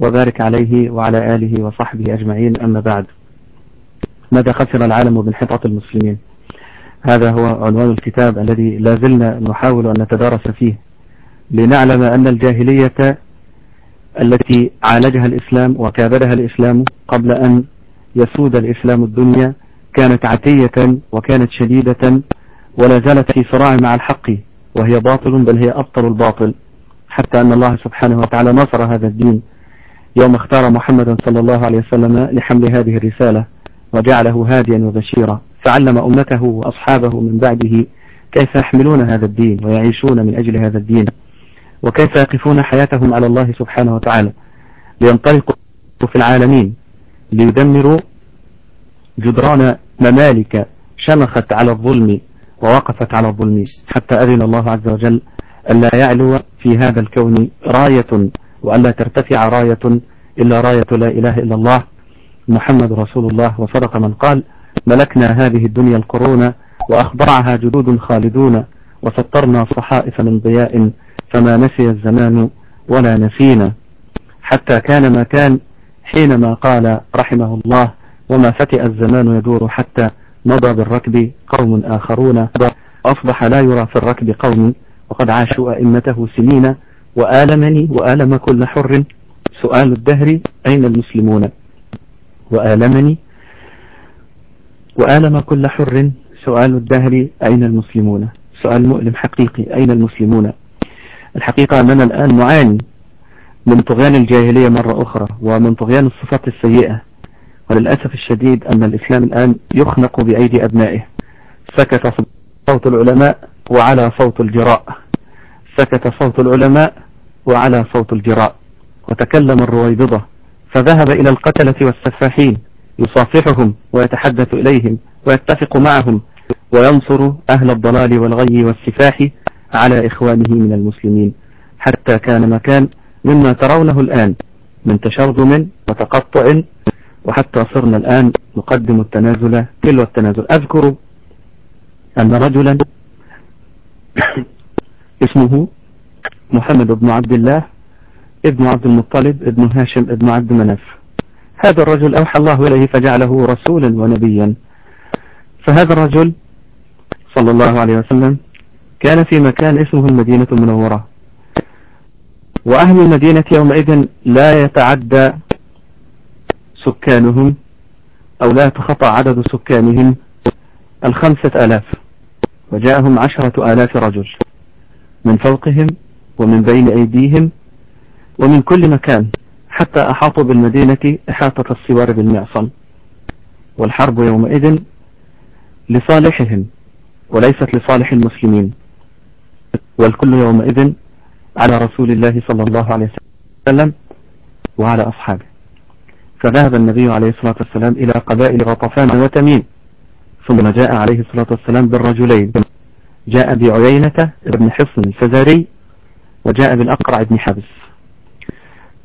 وبارك عليه وعلى آله وصحبه أجمعين. أما بعد ماذا خسر العالم بانحطاط المسلمين؟ هذا هو عنوان الكتاب الذي لا زلنا نحاول أن نتدارس فيه لنعلم أن الجاهلية التي عالجها الإسلام وكابدها الإسلام قبل أن يسود الإسلام الدنيا كانت عتية وكانت شديدة ولا زالت في صراع مع الحق وهي باطل بل هي أبطل الباطل حتى أن الله سبحانه وتعالى نصر هذا الدين يوم اختار محمدا صلى الله عليه وسلم لحمل هذه الرسالة وجعله هاديا وبشيرا فعلم أمته وأصحابه من بعده كيف يحملون هذا الدين ويعيشون من أجل هذا الدين وكيف يقفون حياتهم على الله سبحانه وتعالى. لينطلقوا في العالمين ليدمروا جدران ممالك شمخت على الظلم ووقفت على الظلم حتى أذن الله عز وجل ألا يعلو في هذا الكون راية وألا ترتفع راية إلا راية لا إله إلا الله محمد رسول الله وصدق من قال ملكنا هذه الدنيا القرون وأخضعها جدود خالدون وسطرنا صحائف من ضياء فما نسي الزمان ولا نسينا. حتى كان ما كان حينما قال رحمه الله وما فتئ الزمان يدور حتى مضى بالركب قوم آخرون. أصبح لا يرى في الركب قوم وقد عاشوا أئمته سنين وآلمني وآلم كل حر. سؤال الدهر أين المسلمون؟ وآلمني. وآلم كل حر سؤال الدهر أين المسلمون؟ سؤال مؤلم حقيقي أين المسلمون؟ الحقيقة أننا الآن نعاني من طغيان الجاهلية مرة أخرى ومن طغيان الصفات السيئة. وللأسف الشديد أن الإسلام الآن يخنق بأيدي أبنائه. سكت صوت العلماء وعلى صوت الجراء. سكت صوت العلماء وعلى صوت الجراء. وتكلم الرويبضة فذهب إلى القتلة والسفاحين يصافحهم ويتحدث إليهم ويتفق معهم وينصر أهل الضلال والغي والسفاح على إخوانه من المسلمين حتى كان مكان مما ترونه الآن من تشرذم وتقطع وحتى صرنا الآن نقدم التنازل تلو التنازل. أذكر أن رجلا اسمه محمد بن عبد الله ابن عبد المطلب ابن هاشم ابن عبد مناف. هذا الرجل أوحى الله إليه فجعله رسولا ونبيا. فهذا الرجل صلى الله عليه وسلم كان في مكان اسمه المدينة المنورة. وأهل المدينة يومئذ لا يتعدى سكانهم أو لا يتخطى عدد سكانهم الخمسة آلاف. وجاءهم عشرة آلاف رجل من فوقهم ومن بين أيديهم ومن كل مكان حتى أحاطوا بالمدينة إحاطة السوار بالمعصم. والحرب يومئذ لصالحهم وليست لصالح المسلمين. والكل يومئذ على رسول الله صلى الله عليه وسلم وعلى أصحابه. فذهب النبي عليه الصلاة والسلام إلى قبائل غطفان وتميم ثم جاء عليه الصلاة والسلام بالرجلين. جاء بعيينة ابن حصن الفزاري وجاء بالأقرع بن حبس.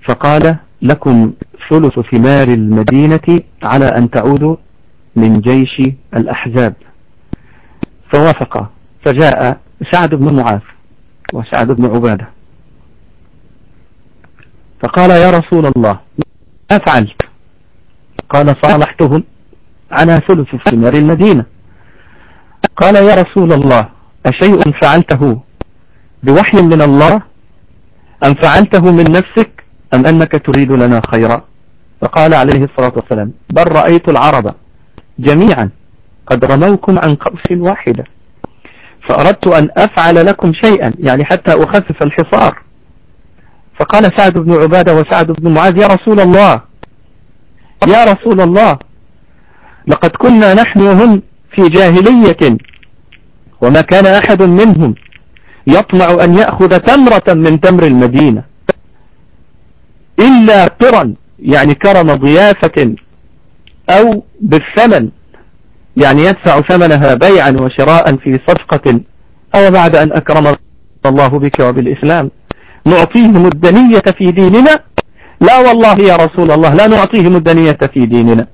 فقال لكم ثلث ثمار المدينة على أن تعودوا من جيش الأحزاب. فوافق. فجاء سعد بن معاذ وسعد بن عبادة. فقال يا رسول الله ما فعلت؟ قال صالحتهم على ثلث ثمار المدينة. قال يا رسول الله أشيء فعلته بوحي من الله؟ أم فعلته من نفسك؟ أم أنك تريد لنا خيرا؟ فقال عليه الصلاة والسلام بل رأيت العرب جميعا قد رموكم عن قوس واحدة فأردت أن أفعل لكم شيئا يعني حتى أخفف الحصار. فقال سعد بن عبادة وسعد بن معاذ يا رسول الله يا رسول الله لقد كنا نحن وهم في جاهلية وما كان أحد منهم يطمع أن يأخذ تمرة من تمر المدينة. إلا قرا يعني كرم ضيافة أو بالثمن يعني يدفع ثمنها بيعا وشراء في صفقة أو بعد أن أكرم الله بك وبالإسلام. نعطيهم الدنية في ديننا؟ لا والله يا رسول الله لا نعطيهم الدنية في ديننا.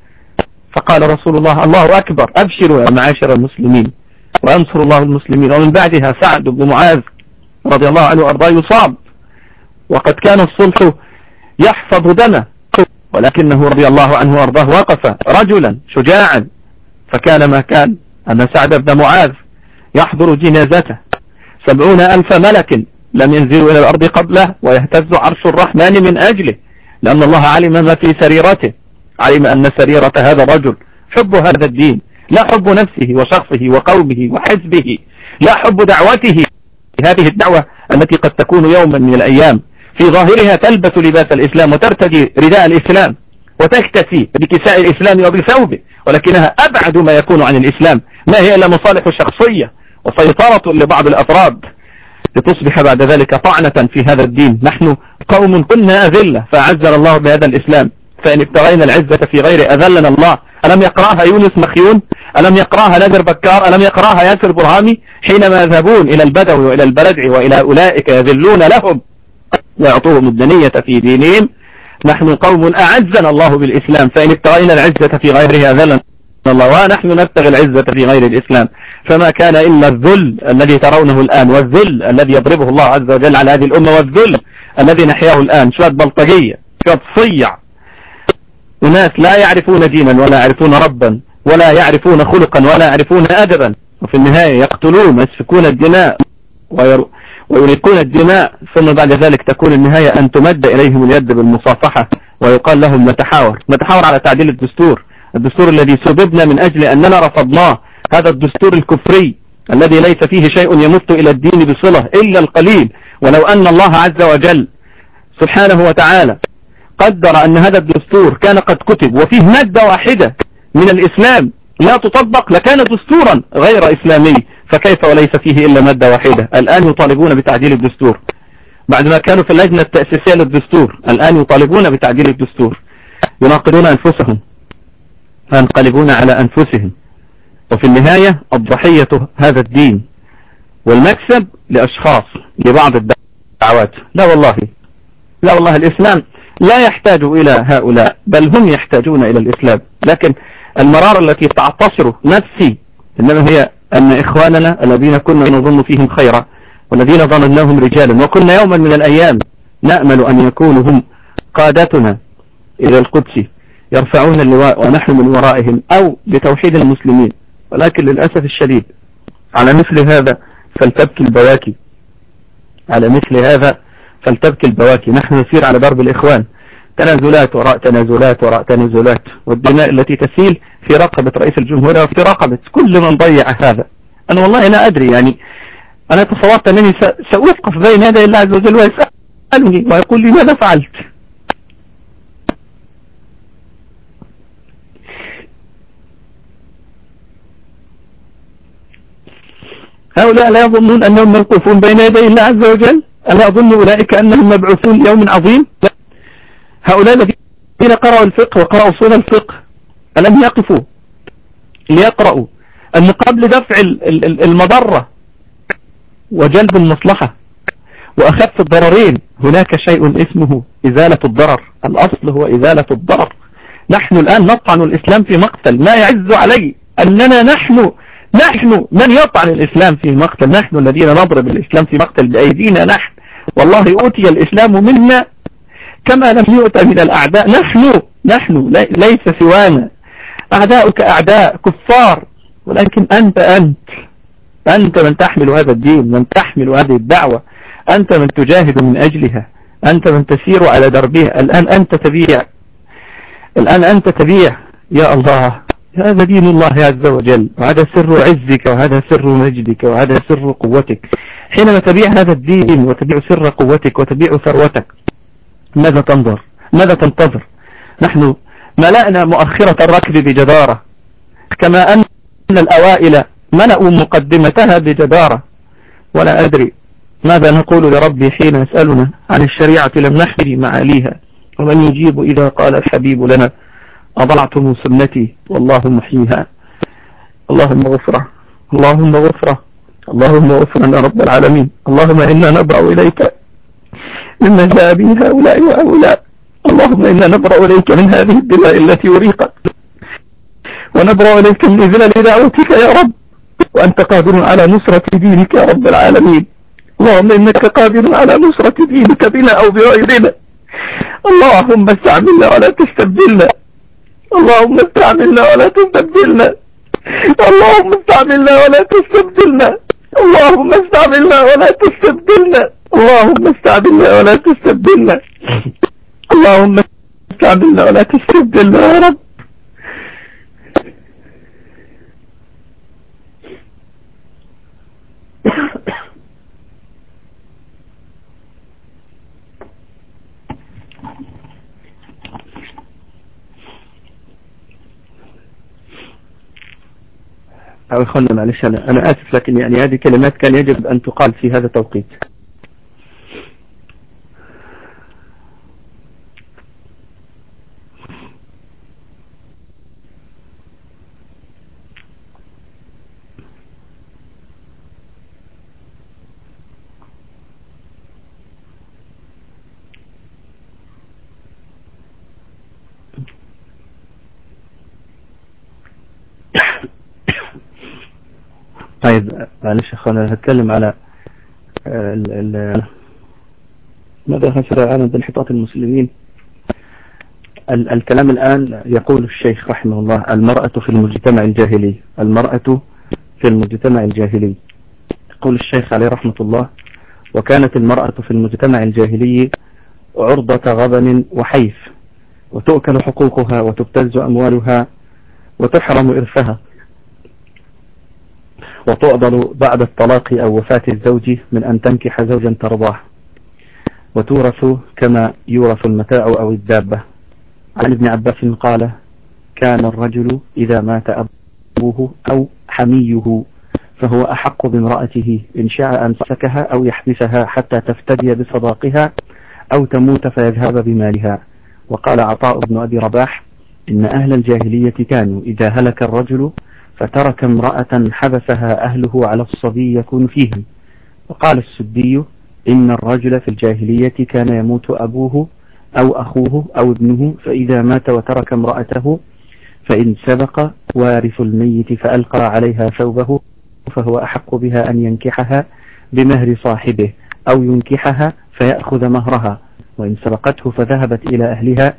فقال رسول الله الله أكبر أبشروا يا معاشر المسلمين. وينصر الله المسلمين. ومن بعدها سعد بن معاذ رضي الله عنه وأرضاه يصاب. وقد كان الصلح يحفظ دمه. ولكنه رضي الله عنه وأرضاه وقف رجلا شجاعا. فكان ما كان أن سعد بن معاذ يحضر جنازته. سبعون ألف ملك لم ينزلوا إلى الأرض قبله ويهتز عرش الرحمن من أجله. لأن الله علم ما في سريرته. علم أن سريرة هذا الرجل حب هذا الدين. لا حب نفسه وشخصه وقومه وحزبه. لا حب دعوته. هذه الدعوة التي قد تكون يوما من الأيام. في ظاهرها تلبس لباس الإسلام وترتدي رداء الإسلام وتكتسي بكساء الإسلام وبثوبه ولكنها أبعد ما يكون عن الإسلام. ما هي إلا مصالح شخصية وسيطرة لبعض الأفراد لتصبح بعد ذلك طعنة في هذا الدين. نحن قوم كنا أذلة فأعزنا الله بهذا الإسلام. فإن ابتغينا العزة في غير أذلنا الله. ألم يقرأها يونس مخيون؟ ألم يقرأها نادر بكار؟ ألم يقرأها ياسر برهامي؟ حينما يذهبون إلى البدو وإلى البلدع وإلى أولئك يذلون لهم. ويعطوهم الدنية في دينهم. نحن قوم أعزنا الله بالإسلام. فإن ابتغينا العزة في غيره أذلنا الله. ونحن نبتغي العزة في غير الإسلام. فما كان إلا الذل الذي ترونه الآن والذل الذي يضربه الله عز وجل على هذه الأمة والذل الذي نحياه الآن. شوية بلطجية. شوية صيع. أناس لا يعرفون دينا ولا يعرفون ربا ولا يعرفون خلقا ولا يعرفون أدبا. وفي النهاية يقتلون ويسفكون الدماء ويريقون الدماء ثم بعد ذلك تكون النهاية أن تمد إليهم اليد بالمصافحة ويقال لهم نتحاور نتحاور على تعديل الدستور. الدستور الذي سببنا من أجل أننا رفضناه. هذا الدستور الكفري الذي ليس فيه شيء يمت إلى الدين بصلة إلا القليل. ولو أن الله عز وجل سبحانه وتعالى قدر أن هذا الدستور كان قد كتب وفيه مادة واحدة من الإسلام لا تطبق لكان دستورا غير إسلامي. فكيف وليس فيه إلا مادة واحدة؟ الآن يطالبون بتعديل الدستور. بعدما كانوا في اللجنة التأسيسية للدستور الآن يطالبون بتعديل الدستور. يناقضون أنفسهم. ينقلبون على أنفسهم. وفي النهاية الضحية هذا الدين. والمكسب لأشخاص لبعض الدعوات. لا والله. لا والله الإسلام لا يحتاج إلى هؤلاء بل هم يحتاجون إلى الإسلام. لكن المرارة التي تعتصر نفسي إنما هي أن إخواننا الذين كنا نظن فيهم خيرا والذين ظنناهم رجالا وكنا يوما من الأيام نأمل أن يكونوا هم قادتنا إلى القدس يرفعون اللواء ونحن من ورائهم أو بتوحيد المسلمين. ولكن للأسف الشديد على مثل هذا فلتبكي البواكي. على مثل هذا فلتبكي البواكي. نحن نسير على درب الإخوان. تنازلات وراء تنازلات وراء تنازلات. والدماء التي تسيل في رقبة رئيس الجمهورية وفي رقبة كل من ضيع هذا. أنا والله لا أدري يعني. أنا تصورت أنني سأوقف بين يدي الله عز وجل ويسألني ويقول لي ماذا فعلت؟ هؤلاء لا يظنون أنهم موقوفون بين يدي الله عز وجل. ألا يظن أولئك أنهم مبعوثون ليوم عظيم؟ هؤلاء الذين قرأوا الفقه وقرأوا صول الفقه ألم يقفوا ليقرأوا. أن قبل دفع المضرة وجلب المصلحة وأخف الضررين. هناك شيء اسمه إزالة الضرر. الأصل هو إزالة الضرر. نحن الآن نطعن الإسلام في مقتل. ما يعز علي أننا نحن نحن من يطعن الإسلام في مقتل؟ نحن الذين نضرب الإسلام في مقتل بأيدينا نحن. والله أوتي الإسلام منا كما لم يؤت من الأعداء. نحن نحن ليس سوانا. أعداؤك أعداء كفار. ولكن أنت أنت. أنت من تحمل هذا الدين من تحمل هذه الدعوة. أنت من تجاهد من أجلها. أنت من تسير على دربها. الآن أنت تبيع. الآن أنت تبيع. يا الله. هذا دين الله عز وجل. وهذا سر عزك وهذا سر مجدك وهذا سر قوتك. حينما تبيع هذا الدين وتبيع سر قوتك وتبيع ثروتك ماذا تنظر؟ ماذا تنتظر؟ نحن ملأنا مؤخرة الركب بجدارة كما أن الأوائل ملأوا مقدمتها بجدارة. ولا أدري ماذا نقول لربي حين يسألنا عن الشريعة لم نحري معاليها ومن يجيب إذا قال الحبيب لنا أضعتم سنتي والله محييها. اللهم غفرة اللهم غفرة اللهم غفرة يا رب العالمين. اللهم إنا نبرأ إليك. مما جاء به هؤلاء وهؤلاء. اللهم إنا نبرأ إليك من هذه الدماء التي أريقت ونبرأ إليك من إذلال دعوتك يا رب. وأنت قادر على نصرة دينك يا رب العالمين. اللهم إنك قادر على نصرة دينك بنا أو بغيرنا. اللهم استعملنا ولا تستبدلنا. اللهم استعملنا ولا تستبدلنا. اللهم استعملنا ولا تستبدلنا. اللهم استعملنا ولا تستبدلنا. اللهم استعملنا ولا تستبدلنا اللهم استعملنا ولا تستبدلنا يا رب. أو خلنا معلش أنا, أنا آسف لكن يعني هذه كلمات كان يجب أن تقال في هذا التوقيت. معلش اخوانا هتكلم على آه، ال ماذا خسر العالم بانحطاط المسلمين؟ ال الكلام الآن يقول الشيخ رحمه الله المرأة في المجتمع الجاهلي المرأة في المجتمع الجاهلي. يقول الشيخ عليه رحمة الله وكانت المرأة في المجتمع الجاهلي عرضة غبن وحيف وتؤكل حقوقها وتبتز أموالها وتحرم إرثها. وتؤضل بعد الطلاق أو وفاة الزوج من أن تنكح زوجا ترضاه. وتورث كما يورث المتاع أو الدابة. عن ابن عباس قال كان الرجل إذا مات أبوه أو حميه فهو أحق بامرأته إن شاء أن سكها أو يحبسها حتى تفتدي بصداقها أو تموت فيذهب بمالها. وقال عطاء بن أبي رباح إن أهل الجاهلية كانوا إذا هلك الرجل فترك امرأة حبسها أهله على الصبي يكون فيهم. وقال السدي إن الرجل في الجاهلية كان يموت أبوه أو أخوه أو ابنه فإذا مات وترك امرأته فإن سبق وارث الميت فألقى عليها ثوبه فهو أحق بها أن ينكحها بمهر صاحبه أو ينكحها فيأخذ مهرها. وإن سبقته فذهبت إلى أهلها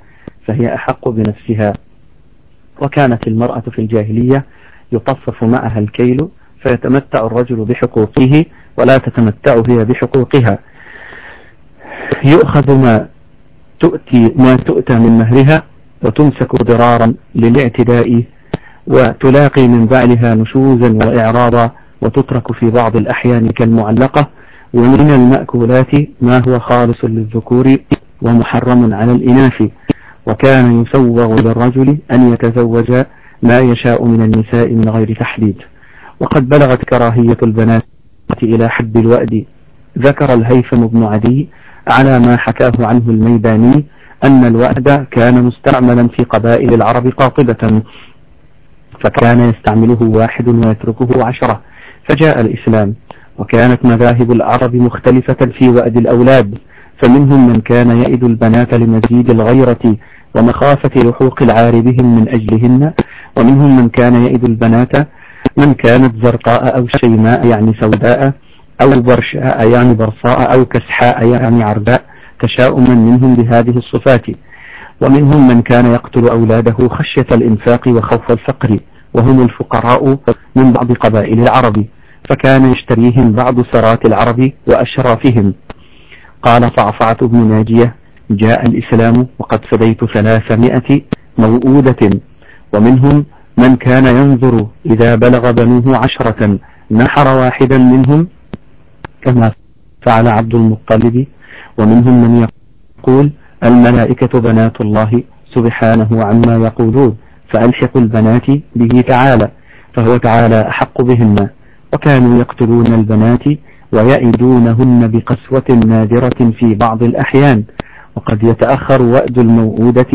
فهي أحق بنفسها. وكانت المرأة في الجاهلية يطفف معها الكيل فيتمتع الرجل بحقوقه ولا تتمتع هي بحقوقها. يؤخذ ما تؤتي ما تؤتى من مهرها وتمسك ضرارا للاعتداء وتلاقي من بعلها نشوزا وإعراضا وتترك في بعض الأحيان كالمعلقة ومن المأكولات ما هو خالص للذكور ومحرم على الإناث. وكان يسوغ للرجل أن يتزوج ما يشاء من النساء من غير تحديد. وقد بلغت كراهية البنات إلى حد الوأد. ذكر الهيثم بن عدي على ما حكاه عنه الميداني أن الوأد كان مستعملا في قبائل العرب قاطبة فكان يستعمله واحد ويتركه عشرة. فجاء الإسلام وكانت مذاهب العرب مختلفة في وأد الأولاد. فمنهم من كان يئد البنات لمزيد الغيرة ومخافة لحوق العار بهم من أجلهن ومنهم من كان يئد البنات من كانت زرقاء أو شيماء يعني سوداء أو برشاء يعني برصاء أو كسحاء يعني عرباء تشاؤما منهم بهذه الصفات. ومنهم من كان يقتل أولاده خشية الإنفاق وخوف الفقر وهم الفقراء من بعض قبائل العرب فكان يشتريهم بعض سرات العرب وأشرافهم. قال صعصعة بن ناجية جاء الإسلام وقد فديت ثلاثمائة موؤودة. ومنهم من كان ينظر إذا بلغ بنوه عشرة نحر واحدا منهم كما فعل عبد المطلب ومنهم من يقول الملائكة بنات الله سبحانه عما يقولون فألحق البنات به تعالى فهو تعالى أحق بهن وكانوا يقتلون البنات ويئدونهن بقسوة نادرة في بعض الأحيان وقد يتأخر وأد الموؤودة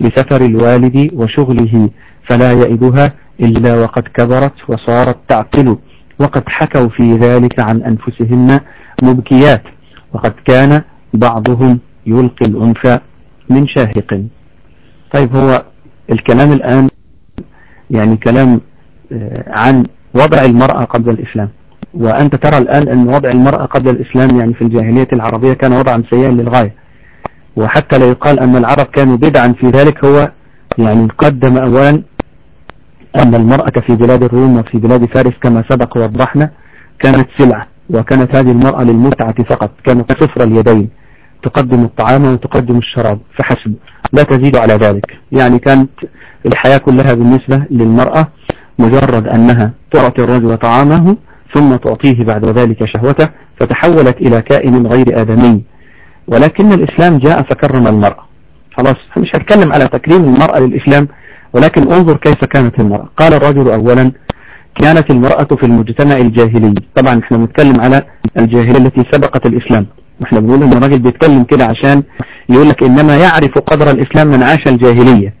لسفر الوالد وشغله فلا يئدها إلا وقد كبرت وصارت تعقل وقد حكوا في ذلك عن أنفسهن مبكيات وقد كان بعضهم يلقي الأنثى من شاهق. طيب هو الكلام الآن يعني كلام آه، عن وضع المرأة قبل الإسلام. وأنت ترى الآن أن وضع المرأة قبل الإسلام يعني في الجاهلية العربية كان وضعا سيئا للغاية. وحتى لا يقال أن العرب كانوا بدعا في ذلك هو يعني قدم أولا أن المرأة في بلاد الروم وفي بلاد فارس كما سبق وضحنا كانت سلعة وكانت هذه المرأة للمتعة فقط كانت صفر اليدين تقدم الطعام وتقدم الشراب فحسب لا تزيد على ذلك. يعني كانت الحياة كلها بالنسبة للمرأة مجرد أنها تعطي الرجل طعامه ثم تعطيه بعد ذلك شهوته فتحولت إلى كائن غير آدمي. ولكن الإسلام جاء فكرم المرأة. خلاص مش هتكلم على تكريم المرأة للإسلام ولكن انظر كيف كانت المرأة. قال الرجل أولا كانت المرأة في المجتمع الجاهلي. طبعا إحنا بنتكلم على الجاهلية التي سبقت الإسلام. إحنا بنقول إن الراجل بيتكلم كده عشان يقول لك إنما يعرف قدر الإسلام من عاش الجاهلية.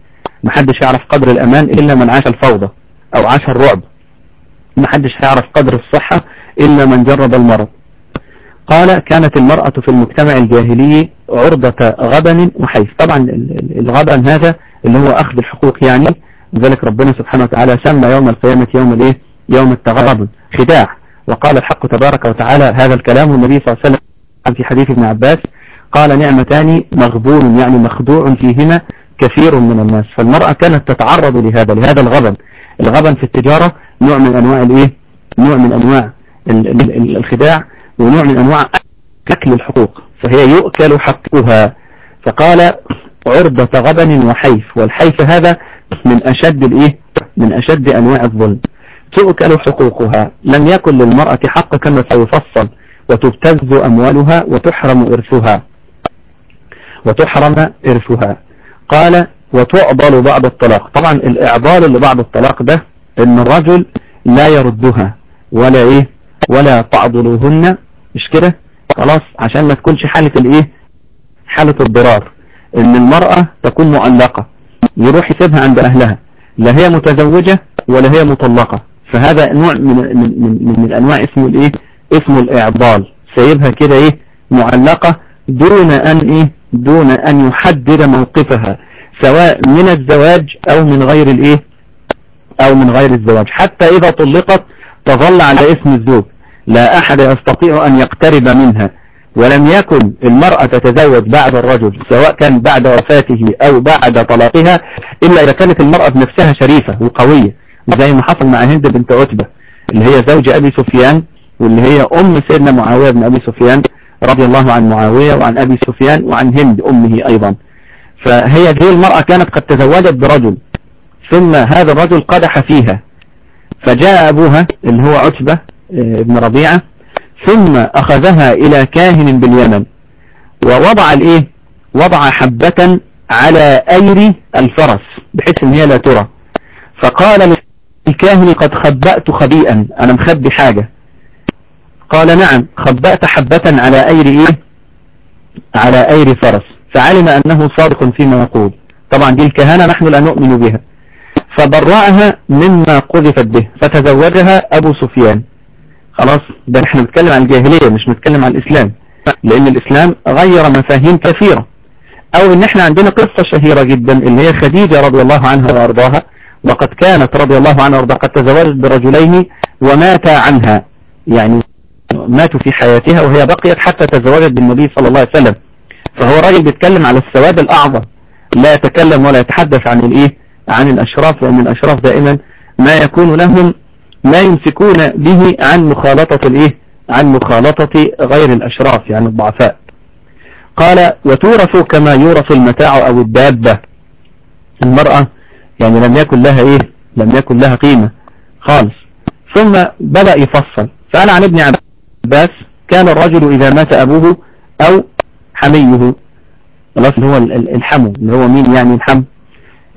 محدش يعرف قدر الأمان إلا من عاش الفوضى أو عاش الرعب. محدش يعرف قدر الصحة إلا من جرب المرض. قال كانت المرأة في المجتمع الجاهلي عرضة غبن وحيف. طبعا الغبن هذا اللي هو أخذ الحقوق يعني لذلك ربنا سبحانه وتعالى سمى يوم القيامة يوم الإيه؟ يوم التغابن خداع. وقال الحق تبارك وتعالى هذا الكلام والنبي صلى الله عليه وسلم في حديث ابن عباس قال نعمتان مغبون يعني مخدوع فيهما كثير من الناس. فالمرأة كانت تتعرض لهذا لهذا الغبن. الغبن في التجارة نوع من أنواع الإيه؟ نوع من أنواع الخداع. ونوع من أنواع أكل الحقوق فهي يؤكل حقها. فقال عرضة غبن وحيف والحيف هذا من أشد الإيه؟ من أشد أنواع الظلم. تؤكل حقوقها. لم يكن للمرأة حق كما سيفصل وتبتز أموالها وتحرم إرثها. وتحرم إرثها. قال وتعضل بعد الطلاق. طبعا الإعضال اللي بعد الطلاق ده إن الرجل لا يردها ولا إيه؟ ولا تعضلوهن. مش كده؟ خلاص عشان ما تكونش حالة الإيه؟ حالة الضرار. إن المرأة تكون معلقة. يروح يسيبها عند أهلها. لا هي متزوجة ولا هي مطلقة. فهذا نوع من من من, من الأنواع اسمه الإيه؟ اسمه الإعضال. سيبها كده إيه؟ معلقة دون أن إيه؟ دون أن يحدد موقفها. سواء من الزواج أو من غير الإيه؟ أو من غير الزواج. حتى إذا طلقت تظل على اسم الزوج. لا أحد يستطيع أن يقترب منها ولم يكن المرأة تتزوج بعد الرجل سواء كان بعد وفاته أو بعد طلاقها إلا إذا كانت المرأة بنفسها شريفة وقوية زي ما حصل مع هند بنت عتبة اللي هي زوج أبي سفيان واللي هي أم سيدنا معاوية بن أبي سفيان رضي الله عن معاوية وعن أبي سفيان وعن هند أمه أيضا. فهي دي المرأة كانت قد تزوجت برجل ثم هذا الرجل قدح فيها فجاء أبوها اللي هو عتبة آه، ابن ربيعة ثم أخذها إلى كاهن باليمن ووضع الإيه؟ وضع حبة على أير الفرس بحيث إن هي لا ترى. فقال للكاهن قد خبأت خبيئا أنا مخبي حاجة. قال نعم خبأت حبة على أير إيه؟ على أير فرس. فعلم أنه صادق فيما يقول. طبعا دي الكهانة نحن لا نؤمن بها. فبرأها مما قذفت به فتزوجها أبو سفيان. خلاص؟ ده إحنا بنتكلم عن الجاهلية مش بنتكلم عن الإسلام. لأن الإسلام غير مفاهيم كثيرة. أو إن إحنا عندنا قصة شهيرة جدا اللي هي خديجة رضي الله عنها وأرضاها. وقد كانت رضي الله عنها وأرضاها قد تزوجت برجلين وماتا عنها. يعني ماتوا في حياتها وهي بقيت حتى تزوجت بالنبي صلى الله عليه وسلم. فهو راجل بيتكلم على السواد الأعظم. لا يتكلم ولا يتحدث عن الإيه؟ عن الأشراف لأن الأشراف دائما ما يكون لهم ما يمسكون به عن مخالطة الإيه؟ عن مخالطة غير الأشراف يعني الضعفاء. قال وتورث كما يورث المتاع أو الدابة. المرأة يعني لم يكن لها إيه؟ لم يكن لها قيمة خالص. ثم بدأ يفصل. فقال عن ابن عباس كان الرجل إذا مات أبوه أو حميه؟ خلاص هو الحمو اللي هو مين يعني الحم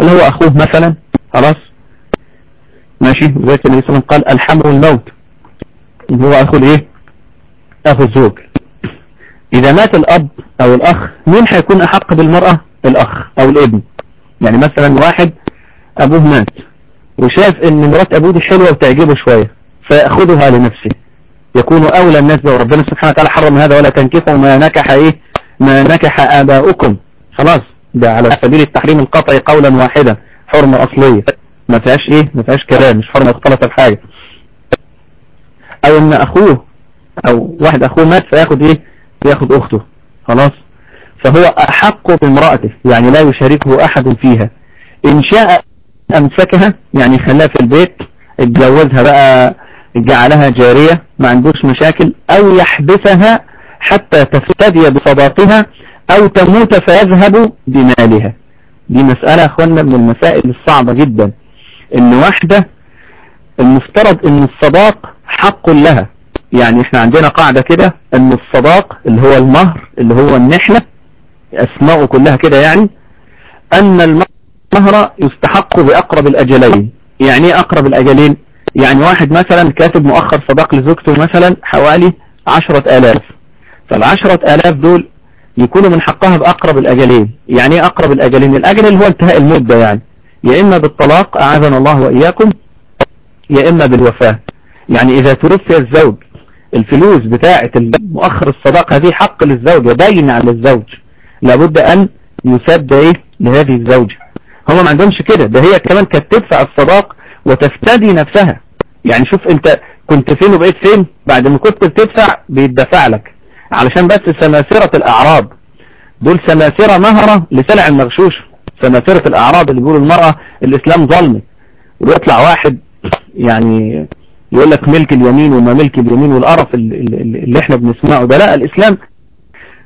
اللي هو أخوه مثلا خلاص. ماشي؟ زي النبي صلى الله عليه وسلم قال الحمر الموت هو أخو الإيه؟ أخو الزوج. إذا مات الأب أو الأخ مين هيكون أحق بالمرأة؟ الأخ أو الابن. يعني مثلا واحد أبوه مات وشاف إن مرات أبوه دي حلوة وتعجبه شوية فيأخذها لنفسه. يكون أولى الناس ده وربنا سبحانه وتعالى حرم هذا ولا تنكحوا ما نكح إيه؟ ما نكح آباؤكم. خلاص. ده على سبيل التحريم القطعي قولا واحدا. حرمة أصلية. ما فيهاش إيه؟ ما فيهاش كلام مش حرمة اختلط بحاجة أو إن أخوه أو واحد أخوه مات فياخد إيه؟ فياخد أخته. خلاص؟ فهو أحق بامرأته يعني لا يشاركه أحد فيها. إن شاء أمسكها يعني خلاها في البيت اتجوزها بقى جعلها جارية ما عندوش مشاكل أو يحبسها حتى تفتدي بصداقها أو تموت فيذهب بمالها. دي مسألة أخوانا من المسائل الصعبة جدا. إن واحدة المفترض إن الصداق حق لها. يعني إحنا عندنا قاعدة كده إن الصداق اللي هو المهر اللي هو النحلة أسماءه كلها كده يعني أن المهر يستحق بأقرب الأجلين. يعني إيه أقرب الأجلين؟ يعني واحد مثلا كاتب مؤخر صداق لزوجته مثلا حوالي عشرة آلاف. فالعشرة آلاف دول يكونوا من حقها بأقرب الأجلين. يعني إيه أقرب الأجلين؟ الأجل اللي هو انتهاء المدة يعني. يا إما بالطلاق أعاذنا الله وإياكم يا إما بالوفاة. يعني إذا توفي الزوج الفلوس بتاعة مؤخر الصداق هذه حق للزوج باين على الزوج. لابد أن يسد إيه؟ لهذه الزوجة. هم ما عندهمش كده. ده هي كمان كانت تدفع الصداق وتفتدي نفسها. يعني شوف أنت كنت فين وبقيت فين. بعد ما كنت بتدفع بيدفع لك. علشان بس سماسرة الأعراض. دول سماسرة مهرة لسلع المغشوش سماسرة الأعراض اللي بيقولوا المرأة الإسلام ظلمي ويطلع واحد يعني يقول لك ملك اليمين وما ملك اليمين والقرف اللي إحنا بنسمعه ده. لا الإسلام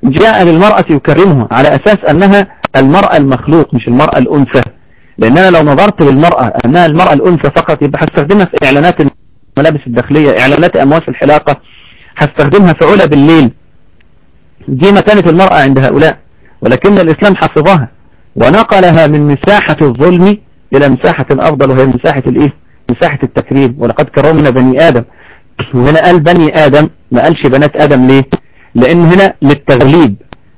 جاء للمرأة يكرمها على أساس أنها المرأة المخلوق مش المرأة الأنثى. لأن أنا لو نظرت للمرأة أنها المرأة الأنثى فقط يبقى هستخدمها في إعلانات الملابس الداخلية إعلانات أمواس الحلاقة هستخدمها في علا بالليل دي مكانة المرأة عند هؤلاء ولكن الإسلام حفظها. ونقلها من مساحة الظلم إلى مساحة أفضل وهي مساحة الإيه؟ مساحة التكريم. ولقد كرمنا بني آدم. وهنا قال بني آدم ما قالش بنات آدم ليه؟ لأن هنا للتغليب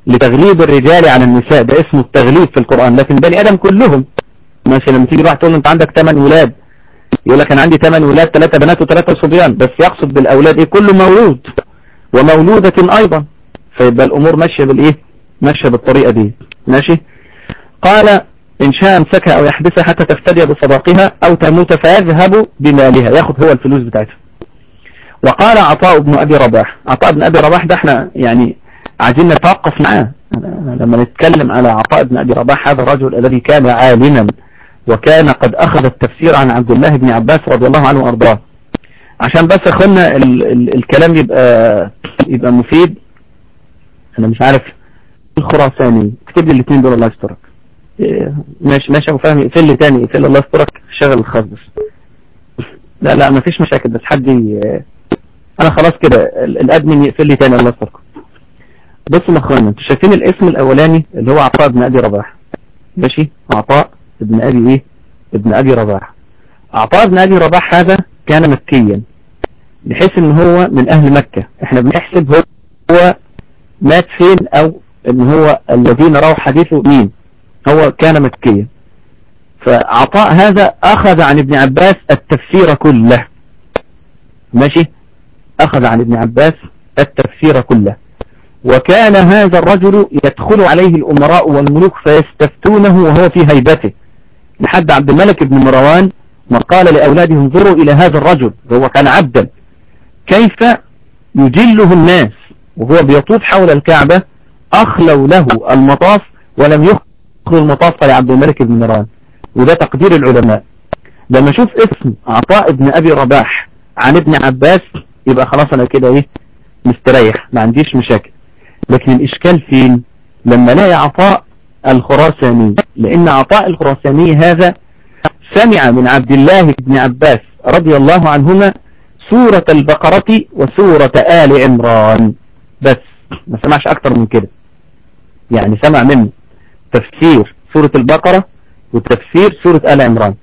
لتغليب الرجال على النساء ده اسمه التغليب في القرآن. لكن بني آدم كلهم ماشي لما تيجي واحد تقول له أنت عندك 8 ولاد يقول لك أنا عندي 8 ولاد ثلاثة بنات وثلاثة صبيان. بس يقصد بالأولاد إيه؟ كل مولود ومولودة أيضا. فيبقى الأمور ماشية بالإيه؟ ماشية بالطريقة دي. ماشي؟ قال إن شاء أمسكها أو يحبسها حتى تفتدي بصداقها أو تموت فيذهب بمالها. ياخد هو الفلوس بتاعتها. وقال عطاء بن أبي رباح. عطاء بن أبي رباح ده إحنا يعني عايزين نتوقف معاه. لما نتكلم على عطاء بن أبي رباح هذا الرجل الذي كان عالما وكان قد أخذ التفسير عن عبد الله بن عباس رضي الله عنه وأرضاه. عشان بس أخونا ال ال الكلام يبقى يبقى مفيد. أنا مش عارف. الخراساني. اكتب لي الاثنين دول الله يسترك. ماشي ماشي أبو فهمي اقفل تاني اقفل الله يسترك شغل بس لا لا مفيش مشاكل بس حد أنا خلاص كده الأدمن يقفل لي تاني الله يسترك بصوا يا اخوانا أنتوا شايفين الاسم الأولاني اللي هو عطاء بن أبي رباح. ماشي؟ عطاء ابن أبي إيه؟ ابن أبي رباح. عطاء ابن أبي رباح هذا كان مكيا بحيث إن هو من أهل مكة. إحنا بنحسب هو, مات فين أو إن هو الذين رووا حديثه مين؟ هو كان مكيا. فعطاء هذا أخذ عن ابن عباس التفسير كله. ماشي؟ أخذ عن ابن عباس التفسير كله. وكان هذا الرجل يدخل عليه الأمراء والملوك فيستفتونه وهو في هيبته. لحد عبد الملك بن مروان ما قال لأولاده انظروا إلى هذا الرجل وهو كان عبدا. كيف يجله الناس؟ وهو بيطوف حول الكعبة أخلوا له المطاف ولم يخلوا المطاف لعبد الملك بن مروان وده تقدير العلماء. لما أشوف اسم عطاء ابن أبي رباح عن ابن عباس يبقى خلاص أنا كده إيه مستريح ما عنديش مشاكل. لكن الإشكال فين؟ لما لاقي عطاء الخراساني لأن عطاء الخراساني هذا سمع من عبد الله بن عباس رضي الله عنهما سورة البقرة وسورة آل عمران. بس ما سمعش أكتر من كده. يعني سمع منه. تفسير سورة البقرة وتفسير سورة آل عمران.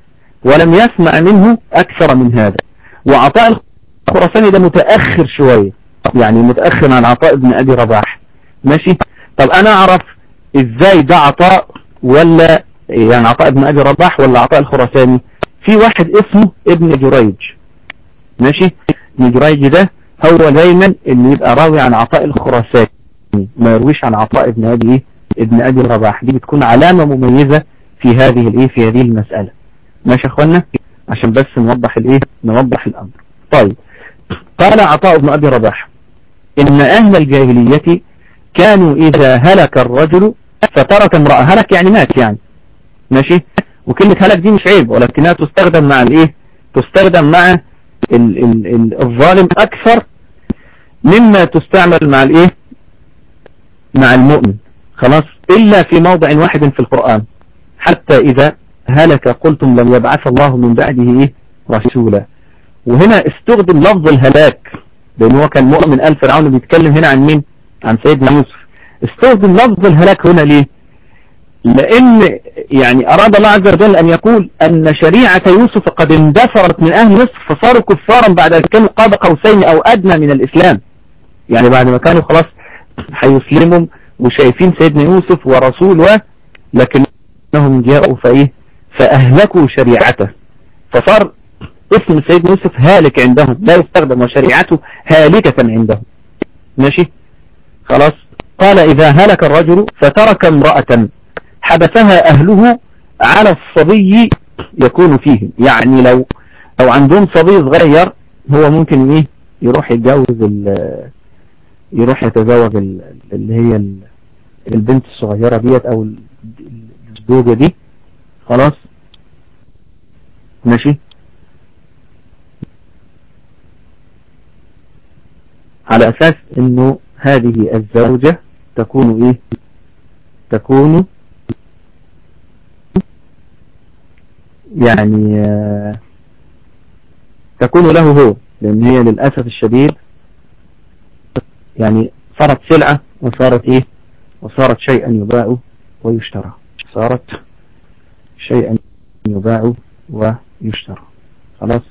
ولم يسمع منه أكثر من هذا. وعطاء الخراساني ده متأخر شوية يعني متأخر عن عطاء ابن أبي رباح. ماشي؟ طب أنا أعرف إزاي ده عطاء ولا يعني عطاء ابن أبي رباح ولا عطاء الخراساني؟ في واحد اسمه ابن جريج. ماشي؟ ابن جريج ده هو دايما اللي يبقى راوي عن عطاء الخراساني ما يرويش عن عطاء ابن أبي؟ ابن أبي رباح دي بتكون علامة مميزة في هذه الايه في هذه المسألة. ماشي يا اخوانا عشان بس نوضح الايه نوضح الأمر. طيب. قال عطاء بن أبي رباح إن أهل الجاهلية كانوا إذا هلك الرجل فترك امرأة. هلك يعني مات يعني. ماشي؟ وكلمة هلك دي مش عيب ولكنها تستخدم مع الايه تستخدم مع ال ال ال الظالم أكثر مما تستعمل مع الايه مع المؤمن. خلاص؟ إلا في موضع واحد في القرآن. حتى إذا هلك قلتم لن يبعث الله من بعده رسولا. وهنا استخدم لفظ الهلاك لأن هو كان مؤمن آل فرعون بيتكلم هنا عن مين؟ عن سيدنا يوسف. استخدم لفظ الهلاك هنا ليه؟ لأن يعني أراد الله عز وجل أن يقول أن شريعة يوسف قد اندثرت من أهل مصر فصاروا كفارا بعد أن كانوا قاب قوسين أو أدنى من الإسلام. يعني بعد ما كانوا خلاص هيسلموا وشايفين سيدنا يوسف ورسول لكنهم جاءوا فإيه؟ فأهلكوا شريعته. فصار اسم سيدنا يوسف هالك عندهم لا يستخدم وشريعته هالكة عندهم. ماشي؟ خلاص. قال إذا هلك الرجل فترك امرأة حبسها أهله على الصبي يكون فيه يعني لو لو عندهم صبي صغير هو ممكن إيه؟ يروح يتجوز يروح يتزوج اللي هي البنت الصغيرة ديت أو الزوجة دي خلاص؟ ماشي؟ على أساس إنه هذه الزوجة تكون إيه؟ تكون يعني آه، تكون له هو لأن هي للأسف الشديد يعني صارت سلعة وصارت إيه؟ وصارت شيئا يباع ويشترى. صارت شيئا يباع ويشترى. خلاص؟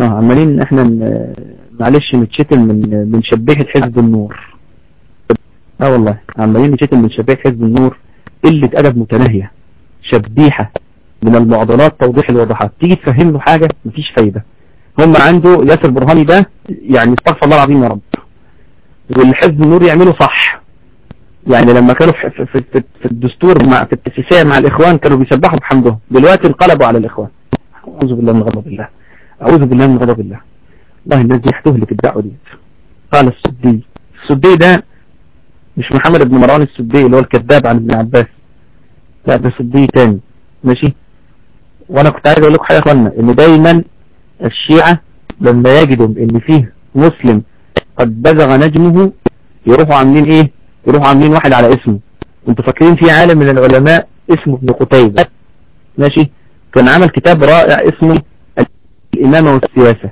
آه عمالين إحنا معلش نتشتم من من شبيحة حزب النور. آه والله عمالين نتشتم من شبيحة حزب النور. قلة أدب متناهية شبيحة من المعضلات توضيح الوضحات تيجي تفهم له حاجة مفيش فايدة. هم عنده ياسر برهاني ده يعني استغفر الله العظيم يا رب. والحزب النور يعملوا صح. يعني لما كانوا في, في, الدستور مع في التأسيسية مع الإخوان كانوا بيسبحوا بحمدهم دلوقتي انقلبوا على الإخوان. أعوذ بالله من غضب الله. أعوذ بالله من غضب الله. والله الناس دي هتهلك الدعوة دي قال السدي. السدي ده مش محمد بن مروان السدي اللي هو الكذاب عن ابن عباس. لا ده سدي تاني. ماشي؟ وأنا كنت عايز أقول لكم حاجة يا اخوانا إن دايما الشيعة لما يجدوا إن فيه مسلم قد بزغ نجمه يروحوا عاملين إيه؟ يروحوا عاملين واحد على اسمه. أنتوا فاكرين في عالم من العلماء اسمه ابن قتيبة. ماشي؟ كان عمل كتاب رائع اسمه الإمامة والسياسة.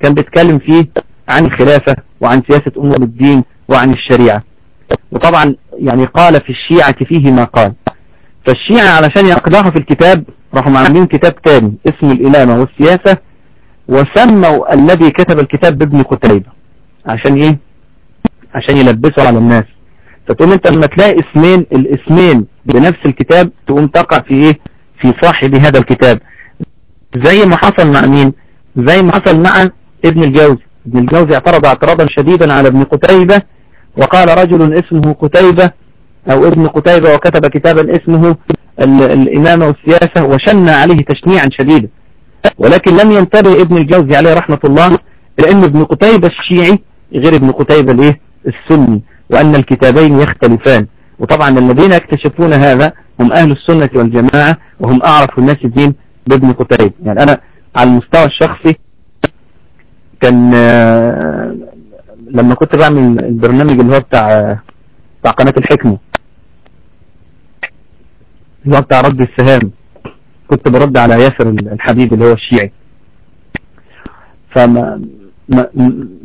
كان بيتكلم فيه عن الخلافة وعن سياسة أمور الدين وعن الشريعة. وطبعا يعني قال في الشيعة فيه ما قال. فالشيعة علشان يقضاها في الكتاب راحوا عاملين كتاب تاني اسمه الإمامة والسياسة وسموا الذي كتب الكتاب بابن قتيبة. عشان إيه؟ عشان يلبسوا على الناس. فتقوم انت لما تلاقي اسمين الاسمين بنفس الكتاب تقوم تقع في إيه؟ في صاحب هذا الكتاب. زي ما حصل مع مين؟ زي ما حصل مع ابن الجوزي ابن الجوزي اعترض اعتراضا شديدا على ابن قتيبة وقال رجل اسمه قتيبة أو ابن قتيبة وكتب كتابا اسمه الامامة والسياسة وشن عليه تشنيعا شديدا. ولكن لم ينتبه ابن الجوزي عليه رحمة الله لأن ابن قتيبة الشيعي غير ابن قتيبة الايه؟ السني وأن الكتابين يختلفان. وطبعا الذين يكتشفون هذا هم أهل السنة والجماعة وهم أعرف الناس الدين بابن قتيبة. يعني أنا على المستوى الشخصي كان آه، لما كنت بعمل البرنامج اللي هو بتاع بتاع قناة الحكمة اللي هو بتاع رد السهام كنت برد على ياسر الحبيب اللي هو الشيعي. فما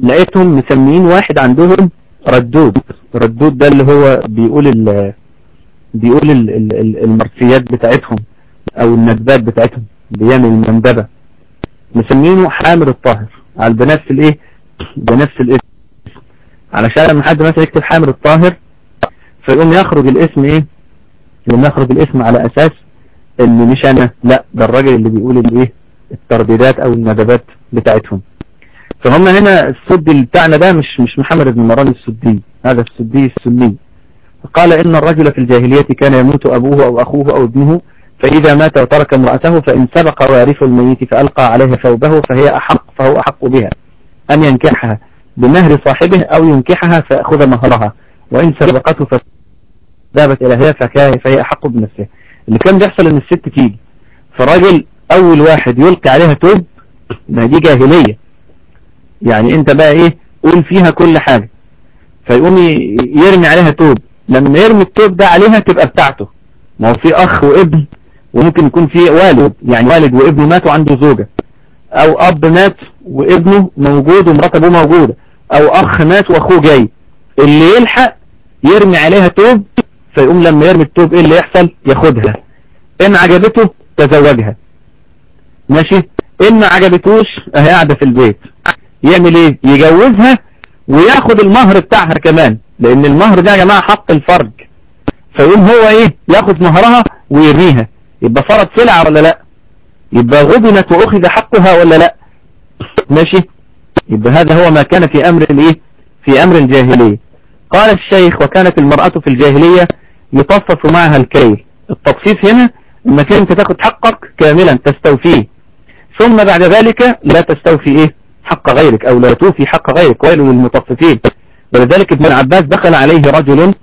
لقيتهم مسميين واحد عندهم ردود. ردود ده اللي هو بيقول ال بيقول ال ال المرسيات بتاعتهم أو الندبات بتاعتهم بيعمل المندبة مسمينه حامر الطاهر. على بنفس الإيه؟ بنفس الاسم. علشان لما حد مثلا يكتب حامر الطاهر فيقوم يخرج الاسم إيه؟ يقوم يخرج الاسم على أساس اللي مش أنا لأ ده الراجل اللي بيقول الإيه؟ الترديدات أو الندبات بتاعتهم. فهم هنا السدي بتاعنا ده مش مش محمد بن مران السدي. هذا السدي السني. قال إن الرجل في الجاهلية كان يموت أبوه أو أخوه أو ابنه فإذا مات وترك امرأته فإن سبق وارث الميت فألقى عليها ثوبه فهي أحق فهو أحق بها. أن ينكحها بمهر صاحبه أو ينكحها فيأخذ مهرها. وإن سبقته فذهبت إلى هي فهي أحق بنفسه. اللي كان بيحصل إن الست تيجي فراجل أول واحد يلقي عليها توب ما دي جاهلية. يعني أنت بقى إيه قول فيها كل حاجة. فيقوم يرمي عليها توب. لما يرمي التوب ده عليها تبقى بتاعته. ما هو في أخ وابن وممكن يكون في والد. يعني والد وابنه مات وعنده زوجة. أو أب مات وابنه موجود ومرات أبوه موجودة أو أخ مات وأخوه جاي. اللي يلحق يرمي عليها توب فيقوم لما يرمي التوب إيه اللي يحصل؟ ياخدها. إن عجبته تزوجها. ماشي؟ إن ما عجبتوش أهي قاعدة في البيت. يعمل إيه؟ يجوزها وياخد المهر بتاعها كمان. لأن المهر ده يا جماعة حق الفرج. فيقوم هو إيه؟ ياخد مهرها ويرميها. يبقى فرض سلعة ولا لأ؟ يبقى غبنت وأخذ حقها ولا لأ؟ ماشي؟ يبقى هذا هو ما كان في أمر الإيه؟ في أمر الجاهلية. قال الشيخ وكانت المرأة في الجاهلية يطفف معها الكيل. التطفيف هنا إنك أنت تاخد حقك كاملا تستوفيه. ثم بعد ذلك لا تستوفي إيه؟ حق غيرك أو لا توفي حق غيرك ويل للمطففين. ولذلك ابن عباس دخل عليه رجل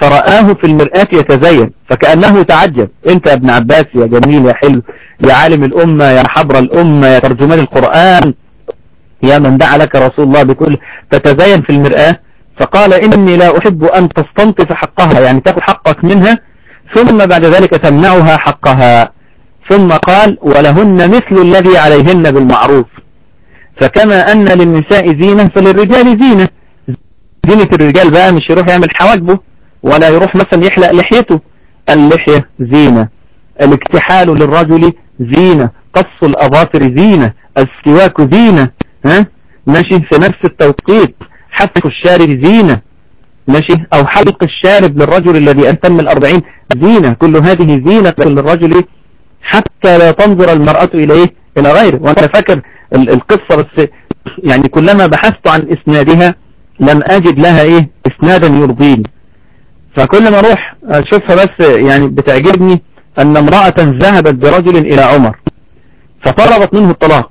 فرآه في المرآة يتزين فكأنه تعجب. انت يا ابن عباس يا جميل يا حلو يا عالم الأمة يا حبر الأمة يا ترجمان القرآن. يا من دعا لك رسول الله بكل تتزين في المرآة. فقال إني لا أحب أن تستنطف حقها يعني تأخذ حقك منها ثم بعد ذلك تمنعها حقها. ثم قال ولهن مثل الذي عليهن بالمعروف. فكما أن للنساء زينة فللرجال زينة. زينة الرجال بقى مش يروح يعمل حواجبه ولا يروح مثلا يحلق لحيته. اللحية زينة. الاكتحال للرجل زينة. قص الأظافر زينة. السواك زينة. ها؟ ماشي في نفس التوقيت. حفك الشارب زينة. ماشي؟ أو حلق الشارب للرجل الذي أنتم الأربعين زينة. كل هذه زينة للرجل حتى لا تنظر المرأة إلى إيه إلى غيره. وأنا فاكر القصة بس يعني كلما بحثت عن إسنادها لم أجد لها إيه؟ إسنادا يرضيني. فكل ما أروح أشوفها بس يعني بتعجبني أن امرأة ذهبت برجل إلى عمر فطلبت منه الطلاق.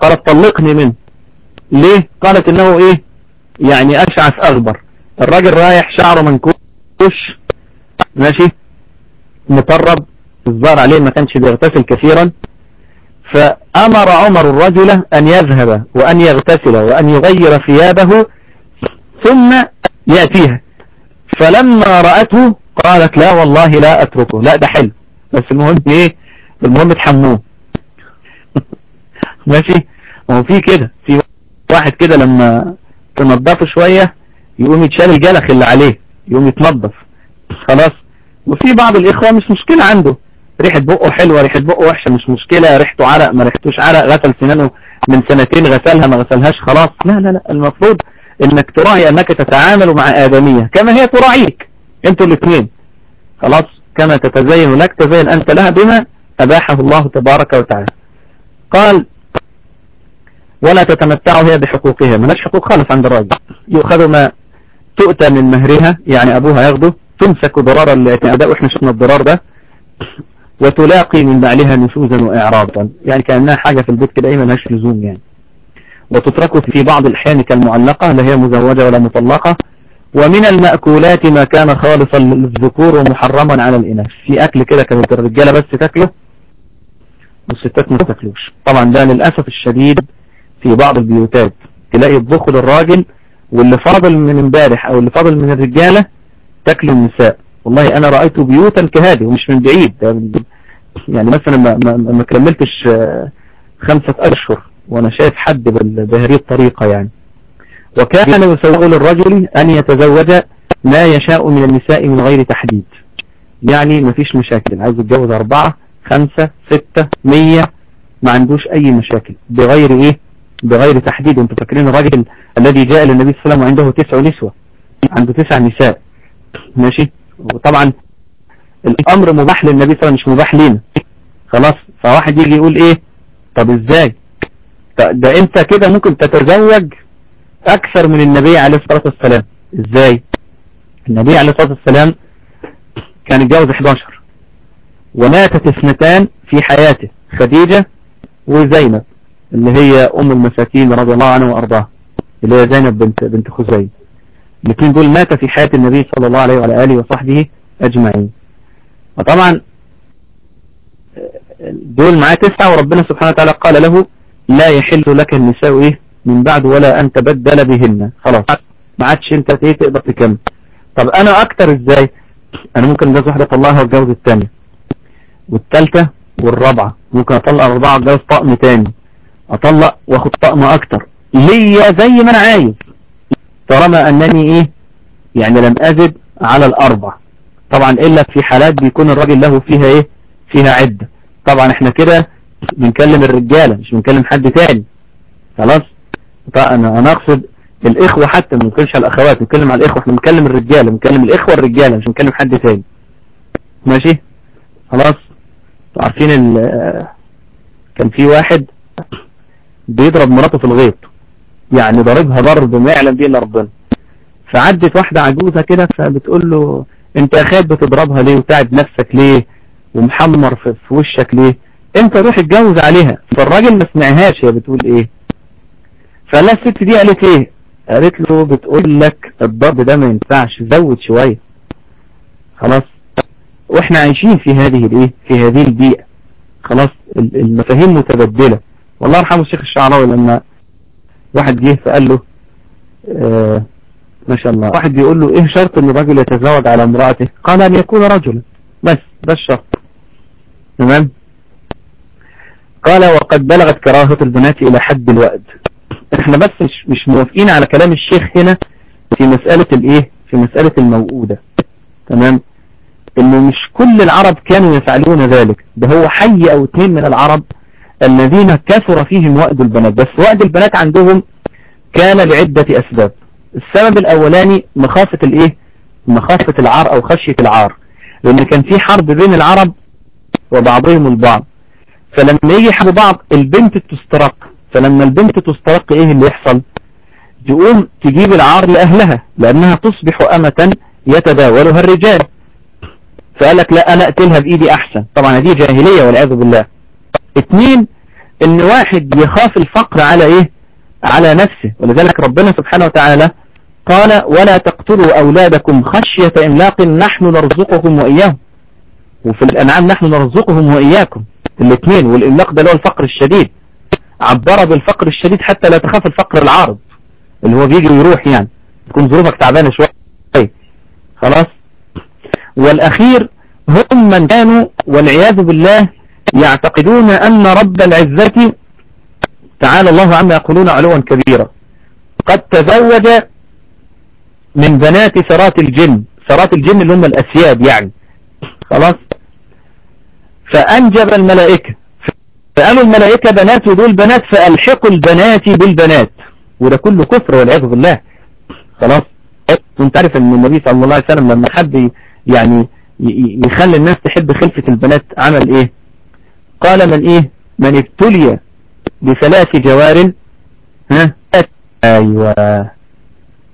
قالت طلقني منه. ليه؟ قالت إنه إيه؟ يعني أشعث اغبر الراجل رايح شعره منكوش ماشي مطرب الظاهر عليه ما كانش بيغتسل كثيرا. فأمر عمر الرجل أن يذهب وأن يغتسل وأن يغير ثيابه ثم يأتيها فلما رأته قالت لا والله لا أتركه. لا ده حلو بس المهم إيه؟ المهم تحموه ماشي؟ هو في كده. في واحد كده لما تنضفه شوية يقوم يتشال الجلخ اللي عليه يقوم يتنضف. خلاص؟ وفي بعض الإخوة مش مشكلة عنده. ريحة بقه حلوة ريحة بقه وحشة مش مشكلة. ريحته عرق ما ريحتوش عرق. غسل سنانه من سنتين غسلها ما غسلهاش خلاص. لا لا لا. المفروض إنك تراعي أنك تتعامل مع آدمية. كما هي تراعيك. أنتوا الاثنين خلاص. كما تتزين لك تزين أنت لها بما أباحه الله تبارك وتعالى. قال ولا تتمتع هي بحقوقها. ملاش حقوق خالص عند الراجل. يؤخذ ما تؤتى من مهرها يعني أبوها ياخده. تمسك ضرارا لأداء وإحنا شفنا الضرار ده. وتلاقي من بعلها نشوزا واعراضا. يعني كأنها حاجة في البيت كده إيه ملهاش لزوم يعني. وتترك في بعض الأحيان كالمعلقة لا هي مزوجة ولا مطلقة. ومن المأكولات ما كان خالصا للذكور ومحرما على الإناث. في أكل كده كانت الرجالة بس تاكله والستات ما تاكلوش. طبعا ده للأسف الشديد في بعض البيوتات. تلاقي يطبخ للراجل واللي فاضل من امبارح أو اللي فاضل من الرجالة تاكله النساء. والله أنا رأيت بيوتا كهذه ومش من بعيد. يعني مثلا ما, ما, ما كملتش خمسة أشهر وأنا شايف حد بهذه الطريقة يعني. وكان يسوغ للرجل أن يتزوج ما يشاء من النساء من غير تحديد. يعني ما فيش مشاكل. عايز يتجوز أربعة خمسة ستة مية. ما عندوش أي مشاكل. بغير إيه؟ بغير تحديد. أنتوا فاكرين الراجل الذي جاء للنبي صلى الله عليه وسلم وعنده تسع نسوة. عنده تسع نساء. ماشي؟ وطبعا الأمر مباح للنبي صلى الله عليه وسلم مش مباح لينا. خلاص فواحد يجي يقول إيه؟ طب إزاي؟ ده انت كده ممكن تتزوج أكثر من النبي عليه الصلاة والسلام؟ إزاي؟ النبي عليه الصلاة والسلام كان يتجوز 11 وماتت اثنتان في حياته خديجة وزينب اللي هي أم المساكين رضي الله عنه وأرضاها اللي هي زينب بنت بنت خزي الاثنين دول مات في حياة النبي صلى الله عليه وعلى آله وصحبه أجمعين. وطبعا دول معاه تسعة وربنا سبحانه وتعالى قال له لا يحل لك النساء إيه من بعد ولا أن تبدل بهن. خلاص ما عادش أنت إيه تقدر تكمل. طب أنا أكتر إزاي؟ أنا ممكن اتجوز واحدة اطلعها واتجوز الثانية والثالثه والرابعة. ممكن اطلق اربعة واتجوز طقم تاني. اطلق وأخد طقم أكتر. ليا زي ما أنا عايز. طالما أنني إيه؟ يعني لم أزد على الاربع طبعا إلا في حالات بيكون الراجل له فيها إيه؟ فيها عدة. طبعا إحنا كده بنكلم الرجالة مش بنكلم حد تاني. خلاص؟ أنا أنا أقصد الإخوة حتى ما بنتكلمش على الأخوات بنتكلم على الإخوة. إحنا بنتكلم الرجالة بنتكلم الإخوة الرجالة مش بنتكلم حد تاني. ماشي؟ خلاص؟ عارفين ال كان في واحد بيضرب مراته في الغيط. يعني ضربها ضرب ما يعلم به إلا ربنا. فعدت واحدة عجوزة كده فبتقول له أنت يا خالد بتضربها ليه وتعب نفسك ليه ومحمر في, في وشك ليه؟ أنت روح اتجوز عليها. فالراجل ما سمعهاش هي بتقول إيه؟ فلا الست دي قالت إيه؟ قالت له بتقول لك الضرب ده ما ينفعش زود شوية. خلاص. وإحنا عايشين في هذه الإيه؟ في هذه البيئة. خلاص المفاهيم متبدلة. والله يرحمه الشيخ الشعراوي لما واحد جه فقال له آه ما شاء الله. واحد بيقول له إيه شرط إن الرجل يتزوج على امرأته؟ قال أن يكون رجلا بس ده الشرط. تمام؟ قال وقد بلغت كراهة البنات إلى حد الوقت إحنا بس مش, مش موافقين على كلام الشيخ هنا في مسألة الإيه؟ في مسألة الموؤودة. تمام؟ إنه مش كل العرب كانوا يفعلون ذلك. ده هو حي أو اثنين من العرب الذين كثر فيهم وأد البنات. بس وأد البنات عندهم كان لعدة أسباب. السبب الأولاني مخافة الإيه؟ مخافة العار أو خشية العار. لأن كان في حرب بين العرب وبعضهم البعض. فلما يجي يحبوا بعض البنت تسترق. فلما البنت تسترق إيه اللي يحصل؟ تقوم تجيب العار لأهلها لأنها تصبح أمة يتداولها الرجال. فقال لك لا أنا أقتلها بإيدي أحسن. طبعا هذه جاهلية والعياذ بالله. اثنين إن واحد يخاف الفقر على إيه؟ على نفسه. ولذلك ربنا سبحانه وتعالى قال ولا تقتلوا أولادكم خشية إملاق نحن نرزقكم وإياهم. وفي الأنعام نحن نرزقهم وإياكم. الاثنين والإملاق ده اللي هو الفقر الشديد. عبر بالفقر الشديد حتى لا تخاف الفقر العارض اللي هو بيجي ويروح يعني. تكون ظروفك تعبانة شوية. خلاص؟ والأخير هم من كانوا والعياذ بالله يعتقدون أن رب العزة تعالى الله عما يقولون علوا كبيرا. قد تزوج من بنات ثرات الجن. ثرات الجن اللي هم الأسياد يعني. خلاص؟ فأنجب الملائكة. فقالوا الملائكة بنات ودول بنات فألحقوا البنات بالبنات. وده كله كفر والعياذ بالله. خلاص؟ وانت عارف إن النبي صلى الله عليه وسلم لما حب يعني يخلي الناس تحب خلفة البنات عمل إيه؟ قال من إيه؟ من ابتلي بثلاث جوار ها؟ أيوه.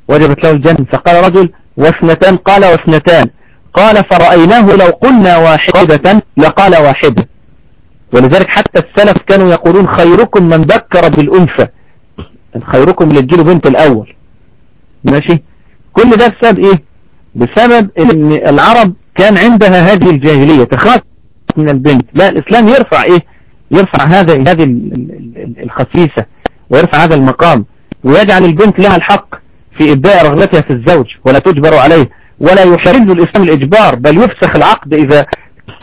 وجبت له الجنة. فقال رجل واثنتان. قال واثنتان. قال فرأيناه لو قلنا واحدة لقال واحدة ولذلك حتى السلف كانوا يقولون خيركم من ذكر بالأنثى. خيركم للجيل بنت الأول. ماشي؟ كل ده بسبب إيه؟ بسبب إن العرب كان عندها هذه الجاهلية. تخاف. من البنت. لا الإسلام يرفع إيه؟ يرفع هذا هذه الخسيسة ويرفع هذا المقام ويجعل البنت لها الحق في ابداء رغبتها في الزوج ولا تجبر عليه ولا يحرز الإسلام الإجبار بل يفسخ العقد إذا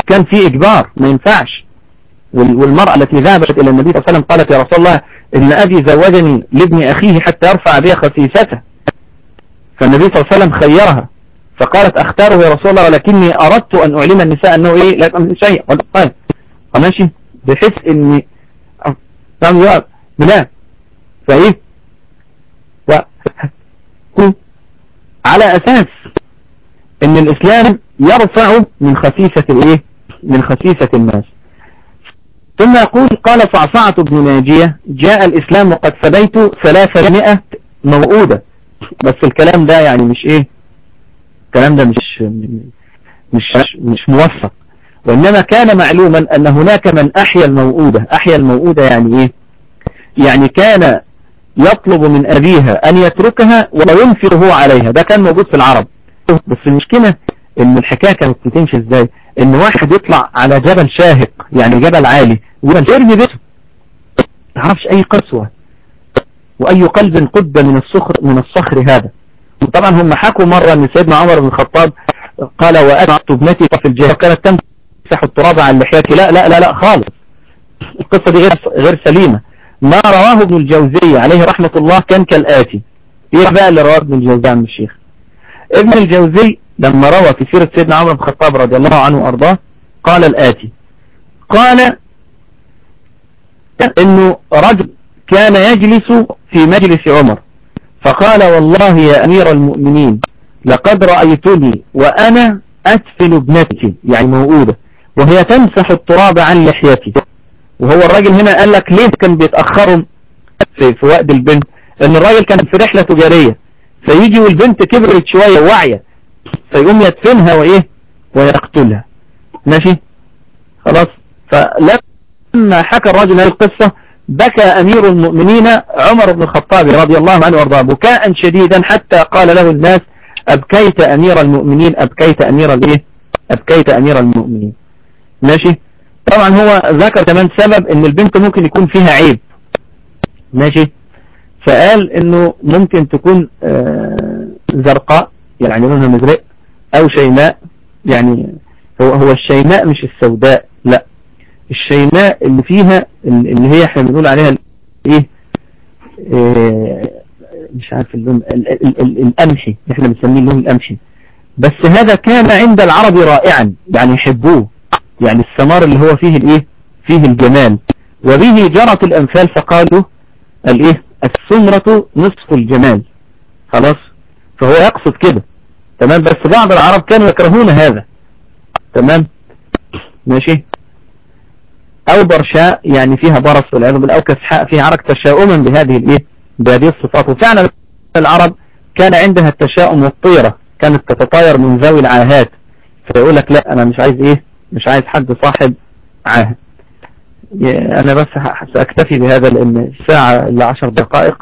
كان في إجبار ما ينفعش. والمرأة التي ذهبت إلى النبي صلى الله عليه وسلم قالت يا رسول الله إن أبي زوجني لابن أخيه حتى يرفع بي خسيسته. فالنبي صلى الله عليه وسلم خيرها. فقالت أختاره يا رسول الله ولكني أردت أن أعلم النساء أنه إيه؟ لا تعمل شيء. طيب. ماشي. بحيث إني تعمل جواب بلا فإيه؟ و... على أساس إن الإسلام يرفع من خسيسة الإيه؟ من خسيسة الناس. ثم يقول قال صعصعة بن ناجية جاء الإسلام وقد فديت ثلاثمائة موؤودة. بس الكلام ده يعني مش إيه؟ الكلام ده مش مش مش موفق. وإنما كان معلوما أن هناك من أحيا الموؤودة. أحيا الموؤودة يعني إيه؟ يعني كان يطلب من أبيها أن يتركها وينفر هو عليها. ده كان موجود في العرب. بس المشكلة إن الحكاية كانت بتمشي إزاي؟ إن واحد يطلع على جبل شاهق يعني جبل عالي ويرمي بيته. تعرفش أي قسوة. وأي قلب قد من الصخر من الصخر هذا. وطبعا هم حكوا مرة أن سيدنا عمر بن الخطاب قال وأتعت ابنتي في الجهة. كانت تمسح التراب عن لحيتي. لا لا لا لا خالص. القصة دي غير غير سليمة. ما رواه ابن الجوزي عليه رحمة الله كان كالآتي. إيه بقى اللي رواه ابن الجوزي عن الشيخ؟ ابن الجوزي لما روى في سيرة سيدنا عمر بن الخطاب رضي الله عنه وأرضاه قال الآتي. قال إنه رجل كان يجلس في مجلس عمر. فقال والله يا أمير المؤمنين لقد رأيتني وأنا ادفن ابنتي يعني موؤودة وهي تمسح التراب عن لحيتي. وهو الراجل هنا قال لك ليه كان بيتأخروا؟ في, وقت البنت إن الراجل كان في رحلة تجارية فيجي والبنت كبرت شوية واعية فيقوم يدفنها وإيه؟ ويقتلها. ماشي؟ خلاص؟ فلما حكى الرجل هذه القصة بكى أمير المؤمنين عمر بن الخطاب رضي الله عنه وأرضاه بكاء شديدا حتى قال له الناس أبكيت أمير المؤمنين أبكيت أمير الإيه؟ أبكيت أمير المؤمنين. ماشي؟ طبعا هو ذكر كمان سبب إن البنت ممكن يكون فيها عيب. ماشي؟ فقال إنه ممكن تكون آه، زرقاء يعني لونها مزرق أو شيماء يعني هو هو الشيماء مش السوداء لا. الشيماء اللي فيها اللي هي إحنا بنقول عليها إيه آه، مش عارف اللون القمحي إحنا بنسميه اللون القمحي. بس هذا كان عند العرب رائعا يعني يحبوه يعني الثمار اللي هو فيه الايه فيه الجمال. وبه جرت الامثال فقالوا الايه السمرة نصف الجمال. خلاص؟ فهو يقصد كده. تمام؟ بس بعض العرب كانوا يكرهون هذا. تمام؟ ماشي؟ أو برشاء يعني فيها برص والعياذ بالله أو كسحاء فيها عرق تشاؤما بهذه الإيه؟ بهذه الصفات. وفعلا العرب كان عندها التشاؤم والطيرة كانت تتطاير من ذوي العاهات. فيقول لك لا أنا مش عايز إيه؟ مش عايز حد صاحب عاهد أنا بس سأكتفي بهذا لأن الساعة الا عشر دقائق.